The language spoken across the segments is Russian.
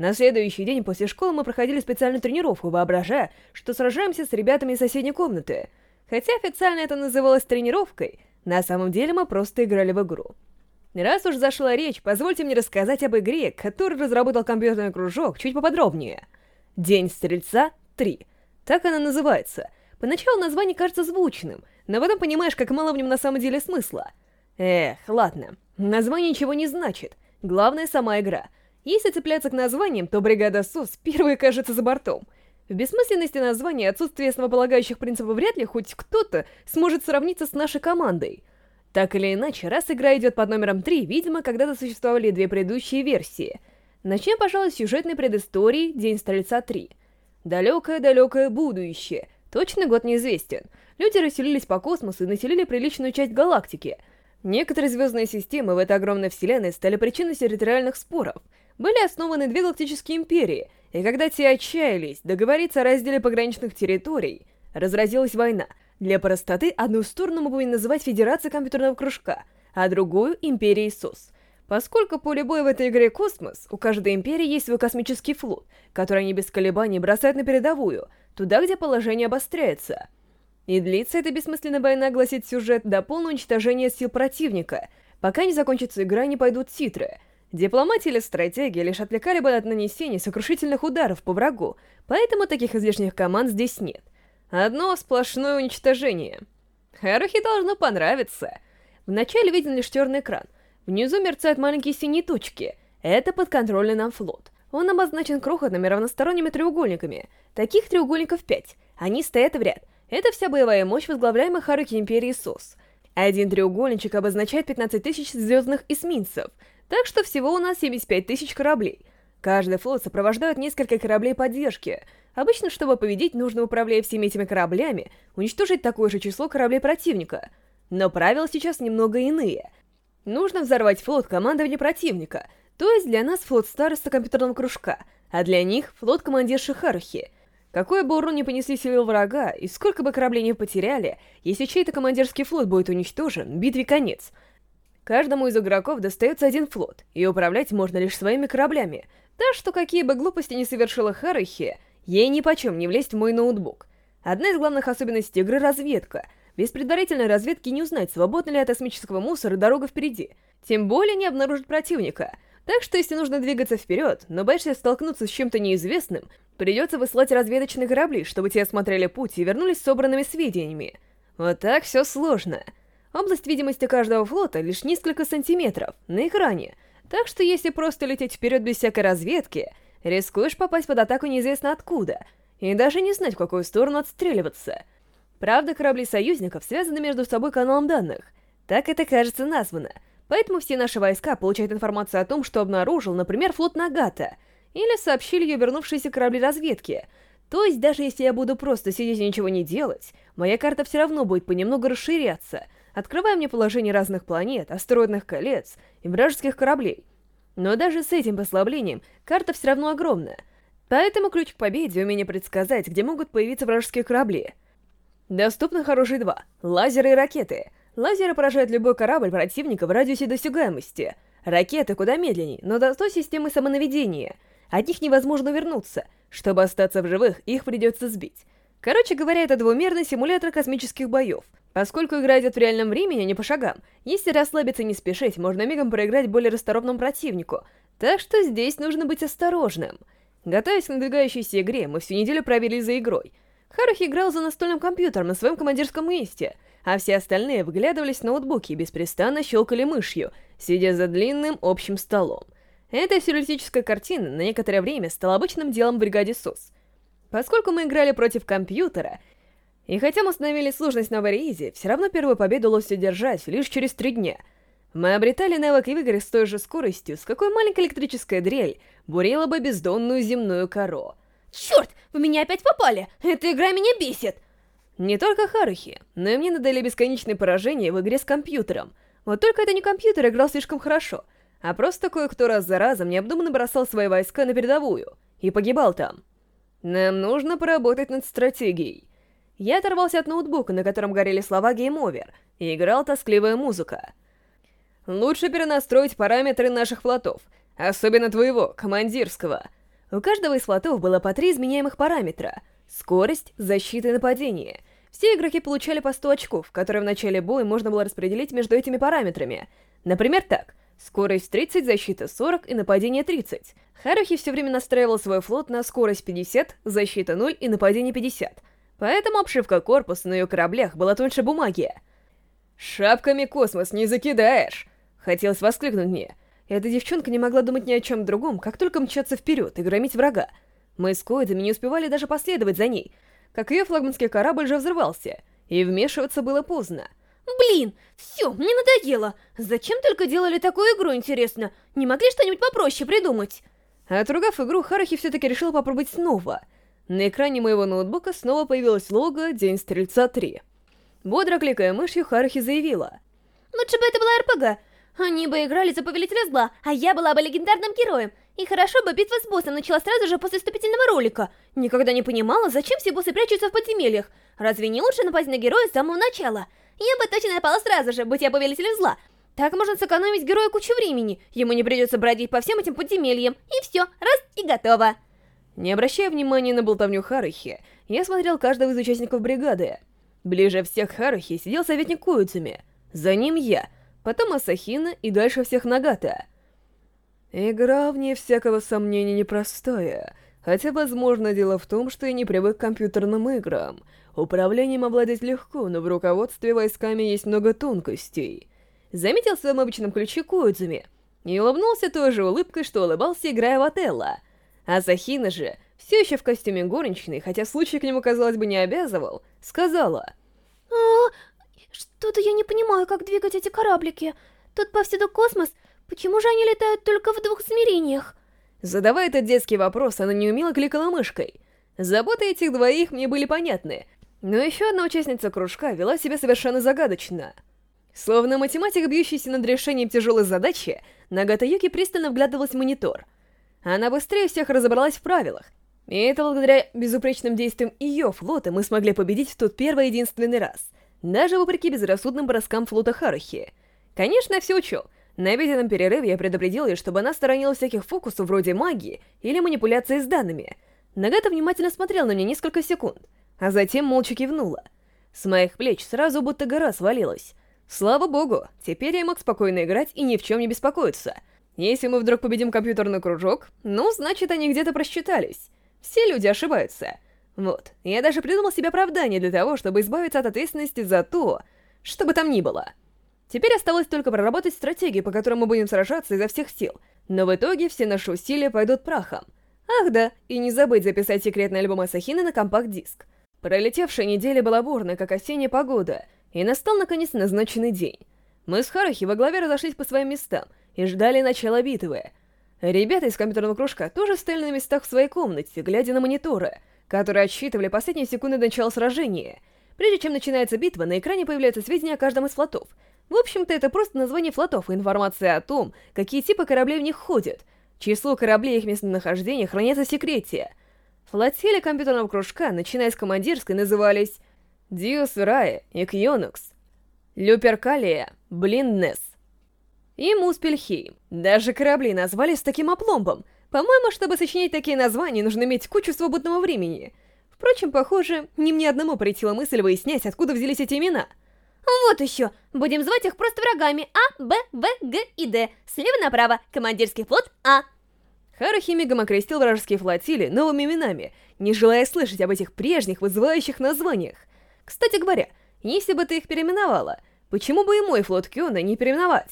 На следующий день после школы мы проходили специальную тренировку, воображая, что сражаемся с ребятами из соседней комнаты. Хотя официально это называлось тренировкой, на самом деле мы просто играли в игру. Раз уж зашла речь, позвольте мне рассказать об игре, которую разработал компьютерный кружок, чуть поподробнее. День Стрельца 3. Так она называется. Поначалу название кажется звучным, но потом понимаешь, как мало в нем на самом деле смысла. Эх, ладно. Название ничего не значит. Главное — сама игра. Если цепляться к названиям, то бригада СОС первая кажется за бортом. В бессмысленности названия и отсутствии основополагающих принципов вряд ли хоть кто-то сможет сравниться с нашей командой — так или иначе, раз игра идет под номером 3, видимо, когда-то существовали две предыдущие версии. Начнем, пожалуй, с сюжетной предыстории «День Стрельца 3». Далекое-далекое будущее. Точный год неизвестен. Люди расселились по космосу и населили приличную часть галактики. Некоторые звездные системы в этой огромной вселенной стали причиной территориальных споров. Были основаны две галактические империи, и когда те отчаялись договориться о разделе пограничных территорий, разразилась война — для простоты, одну сторону мы будем называть Федерацией компьютерного кружка, а другую — Империей СОС. Поскольку поле боя в этой игре космос, у каждой империи есть свой космический флот, который они без колебаний бросают на передовую, туда, где положение обостряется. И длится эта бессмысленная война, гласит сюжет, до полного уничтожения сил противника, пока не закончится игра не пойдут титры. Дипломатия или стратегия лишь отвлекали бы от нанесения сокрушительных ударов по врагу, поэтому таких излишних команд здесь нет. Одно сплошное уничтожение. Харухи должно понравиться. Вначале виден лишь черный экран. Внизу мерцают маленькие синие точки. Это подконтрольный нам флот. Он обозначен крохотными равносторонними треугольниками. Таких треугольников пять. Они стоят в ряд. Это вся боевая мощь возглавляемой Харуки Империи СОС. Один треугольничек обозначает 15 тысяч звездных эсминцев, так что всего у нас 75 тысяч кораблей. Каждый флот сопровождает несколько кораблей поддержки — Обычно, чтобы победить, нужно, управляя всеми этими кораблями, уничтожить такое же число кораблей противника. Но правила сейчас немного иные. Нужно взорвать флот командования противника, то есть для нас флот староста компьютерного кружка, а для них флот командирши Харухи. Какой бы урон ни понесли силы врага, и сколько бы кораблей не потеряли, если чей-то командирский флот будет уничтожен, битве конец. Каждому из игроков достается один флот, и управлять можно лишь своими кораблями, так что какие бы глупости не совершила Харухи, Ей нипочем не влезть в мой ноутбук. Одна из главных особенностей игры — разведка. Без предварительной разведки не узнать, свободна ли от космического мусора дорога впереди. Тем более не обнаружить противника. Так что если нужно двигаться вперед, но боишься столкнуться с чем-то неизвестным, придется выслать разведочные корабли, чтобы те осмотрели путь и вернулись с собранными сведениями. Вот так все сложно. Область видимости каждого флота лишь несколько сантиметров на экране, так что если просто лететь вперед без всякой разведки, Рискуешь попасть под атаку неизвестно откуда, и даже не знать, в какую сторону отстреливаться. Правда, корабли союзников связаны между собой каналом данных. Так это, кажется, названо. Поэтому все наши войска получают информацию о том, что обнаружил, например, флот Нагата, или сообщили ее вернувшиеся корабли разведки. То есть, даже если я буду просто сидеть и ничего не делать, моя карта все равно будет понемногу расширяться, открывая мне положение разных планет, астероидных колец и вражеских кораблей. Но даже с этим послаблением карта все равно огромная. Поэтому ключ к победе — умение предсказать, где могут появиться вражеские корабли. Доступно хорошие два — лазеры и ракеты. Лазеры поражают любой корабль противника в радиусе досягаемости. Ракеты куда медленнее, но зато системы самонаведения. От них невозможно вернуться. Чтобы остаться в живых, их придется сбить. Короче говоря, это двумерный симулятор космических боев. Поскольку игра идет в реальном времени, а не по шагам, если расслабиться и не спешить, можно мигом проиграть более расторопному противнику. Так что здесь нужно быть осторожным. Готовясь к надвигающейся игре, мы всю неделю провели за игрой. Харухи играл за настольным компьютером на своем командирском месте, а все остальные выглядывались в ноутбуки и беспрестанно щелкали мышью, сидя за длинным общим столом. Эта сюрреалистическая картина на некоторое время стала обычным делом в бригаде СОС — Поскольку мы играли против компьютера, и хотя мы установили сложность на Вариизе, все равно первую победу удалось одержать лишь через три дня. Мы обретали навык в игре с той же скоростью, с какой маленькая электрическая дрель бурила бы бездонную земную кору. Черт, вы меня опять попали! Эта игра меня бесит! Не только Харухи, но и мне надали бесконечные поражения в игре с компьютером. Вот только это не компьютер играл слишком хорошо, а просто кое-кто раз за разом необдуманно бросал свои войска на передовую и погибал там. Нам нужно поработать над стратегией. Я оторвался от ноутбука, на котором горели слова Over, и играл тоскливая музыка. Лучше перенастроить параметры наших флотов, особенно твоего, командирского. У каждого из флотов было по три изменяемых параметра — скорость, защита и нападение. Все игроки получали по 100 очков, которые в начале боя можно было распределить между этими параметрами. Например, так. Скорость 30, защита 40 и нападение 30. Харухи все время настраивал свой флот на скорость 50, защита 0 и нападение 50. Поэтому обшивка корпуса на ее кораблях была тоньше бумаги. «Шапками космос не закидаешь!» Хотелось воскликнуть мне. Эта девчонка не могла думать ни о чем другом, как только мчаться вперед и громить врага. Мы с Коидами не успевали даже последовать за ней, как ее флагманский корабль же взрывался, и вмешиваться было поздно. Блин, все, мне надоело. Зачем только делали такую игру, интересно? Не могли что-нибудь попроще придумать? Отругав игру, Харахи все-таки решил попробовать снова. На экране моего ноутбука снова появилось лого «День Стрельца 3». Бодро кликая мышью, Харахи заявила. Лучше бы это была РПГ. Они бы играли за Повелителя Зла, а я была бы легендарным героем. И хорошо бы битва с боссом началась сразу же после вступительного ролика. Никогда не понимала, зачем все боссы прячутся в подземельях. Разве не лучше напасть на героя с самого начала? Я бы точно напала сразу же, будь я Повелителем Зла. Так можно сэкономить героя кучу времени. Ему не придется бродить по всем этим подземельям. И все, раз и готово. Не обращая внимания на болтовню Харухи, я смотрел каждого из участников бригады. Ближе всех Харухи сидел советник Куицуми. За ним я — потом Асахина и дальше всех Нагата. Игра, вне всякого сомнения, непростая. Хотя, возможно, дело в том, что я не привык к компьютерным играм. Управлением обладать легко, но в руководстве войсками есть много тонкостей. Заметил в своем обычном ключе Коидзуми и улыбнулся той же улыбкой, что улыбался, играя в Отелло. Асахина же, все еще в костюме горничной, хотя случай к нему, казалось бы, не обязывал, сказала... «А, что-то я не понимаю, как двигать эти кораблики. Тут повсюду космос, почему же они летают только в двух измерениях? Задавая этот детский вопрос, она неумело кликала мышкой. Заботы этих двоих мне были понятны, но еще одна участница кружка вела себя совершенно загадочно. Словно математик, бьющийся над решением тяжелой задачи, Нагата Юки пристально вглядывалась в монитор. Она быстрее всех разобралась в правилах, и это благодаря безупречным действиям ее флота мы смогли победить в тот первый единственный раз — даже вопреки безрассудным броскам флота Харахи. Конечно, все учел. На обеденном перерыве я предупредил ее, чтобы она сторонилась всяких фокусов вроде магии или манипуляции с данными. Нагата внимательно смотрел на меня несколько секунд, а затем молча кивнула. С моих плеч сразу будто гора свалилась. Слава богу, теперь я мог спокойно играть и ни в чем не беспокоиться. Если мы вдруг победим компьютерный кружок, ну, значит, они где-то просчитались. Все люди ошибаются. Вот, я даже придумал себе оправдание для того, чтобы избавиться от ответственности за то, что бы там ни было. Теперь осталось только проработать стратегию, по которой мы будем сражаться изо всех сил, но в итоге все наши усилия пойдут прахом. Ах да, и не забыть записать секретный альбом Асахины на компакт-диск. Пролетевшая неделя была бурная, как осенняя погода, и настал наконец назначенный день. Мы с Харахи во главе разошлись по своим местам и ждали начала битвы. Ребята из компьютерного кружка тоже стояли на местах в своей комнате, глядя на мониторы — которые отсчитывали последние секунды начала сражения. Прежде чем начинается битва, на экране появляются сведения о каждом из флотов. В общем-то, это просто название флотов и информация о том, какие типы кораблей в них ходят. Число кораблей и их местонахождение хранятся в секрете. Флотили компьютерного кружка, начиная с командирской, назывались Диус Рая и Кьонукс, Люперкалия, Блинднес и Муспельхейм. Даже корабли назвались с таким опломбом — по-моему, чтобы сочинять такие названия, нужно иметь кучу свободного времени. Впрочем, похоже, не мне одному прийти мысль выяснять, откуда взялись эти имена. Вот еще. Будем звать их просто врагами. А, Б, В, Г и Д. Слева направо. Командирский флот А. Харухи мигом окрестил вражеские флотили новыми именами, не желая слышать об этих прежних вызывающих названиях. Кстати говоря, если бы ты их переименовала, почему бы и мой флот Кёна не переименовать?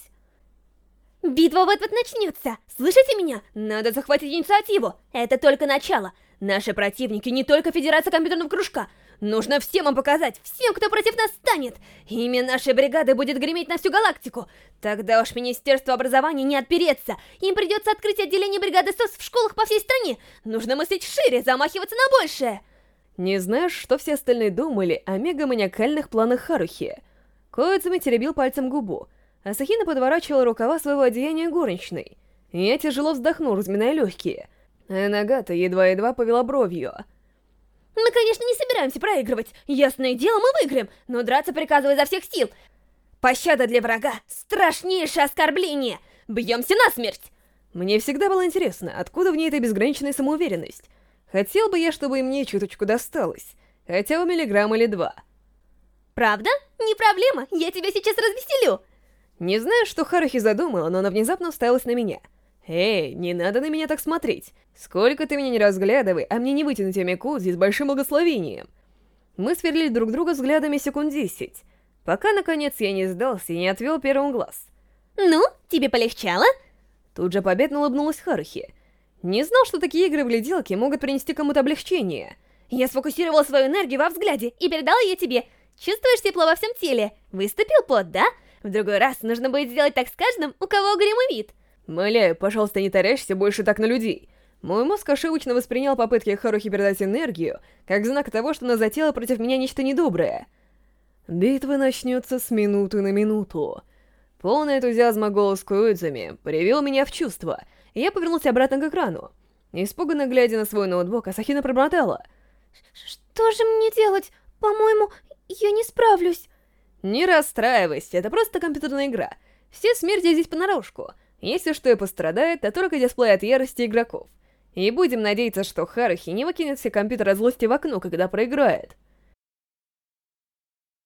Битва вот-вот начнется! Слышите меня? Надо захватить инициативу! Это только начало! Наши противники не только Федерация компьютерного кружка. Нужно всем им показать, всем, кто против нас станет. Имя нашей бригады будет греметь на всю галактику. Тогда уж Министерство образования не отпереться. Им придется открыть отделение бригады СОС в школах по всей стране. Нужно мыслить шире, замахиваться на большее. Не знаешь, что все остальные думали о мегаманиакальных планах Харухи. Коидзуми теребил пальцем губу. Асахина подворачивала рукава своего одеяния горничной. Я тяжело вздохнул, разминая легкие. А Нагата едва-едва повела бровью. Мы, конечно, не собираемся проигрывать. Ясное дело, мы выиграем, но драться приказываю изо всех сил. Пощада для врага — страшнейшее оскорбление. Бьемся насмерть. Мне всегда было интересно, откуда в ней эта безграничная самоуверенность. Хотел бы я, чтобы и мне чуточку досталось. Хотя бы миллиграмм или два. Правда? Не проблема, я тебя сейчас развеселю. Не знаю, что Харахи задумала, но она внезапно уставилась на меня. «Эй, не надо на меня так смотреть. Сколько ты меня не разглядывай, а мне не вытянуть Амикудзи с большим благословением». Мы сверлили друг друга взглядами секунд десять, пока, наконец, я не сдался и не отвел первым глаз. «Ну, тебе полегчало?» Тут же победно улыбнулась Харахи. Не знал, что такие игры в гляделки могут принести кому-то облегчение. Я сфокусировала свою энергию во взгляде и передала ее тебе. Чувствуешь тепло во всем теле? Выступил пот, да? В другой раз нужно будет сделать так с каждым, у кого угрюмый вид. Моляю, пожалуйста, не тарящься больше так на людей. Мой мозг ошибочно воспринял попытки Харухи передать энергию, как знак того, что она затеяла против меня нечто недоброе. Битва начнется с минуты на минуту. Полный энтузиазма голос Куидзами привел меня в чувство, и я повернулся обратно к экрану. Испуганно глядя на свой ноутбук, Асахина пробормотала. «Что же мне делать? По-моему, я не справлюсь». «Не расстраивайся, это просто компьютерная игра. Все смерти здесь понарошку. Если что и пострадает, то только дисплей от ярости игроков. И будем надеяться, что Харахи не выкинет все компьютеры от злости в окно, когда проиграет».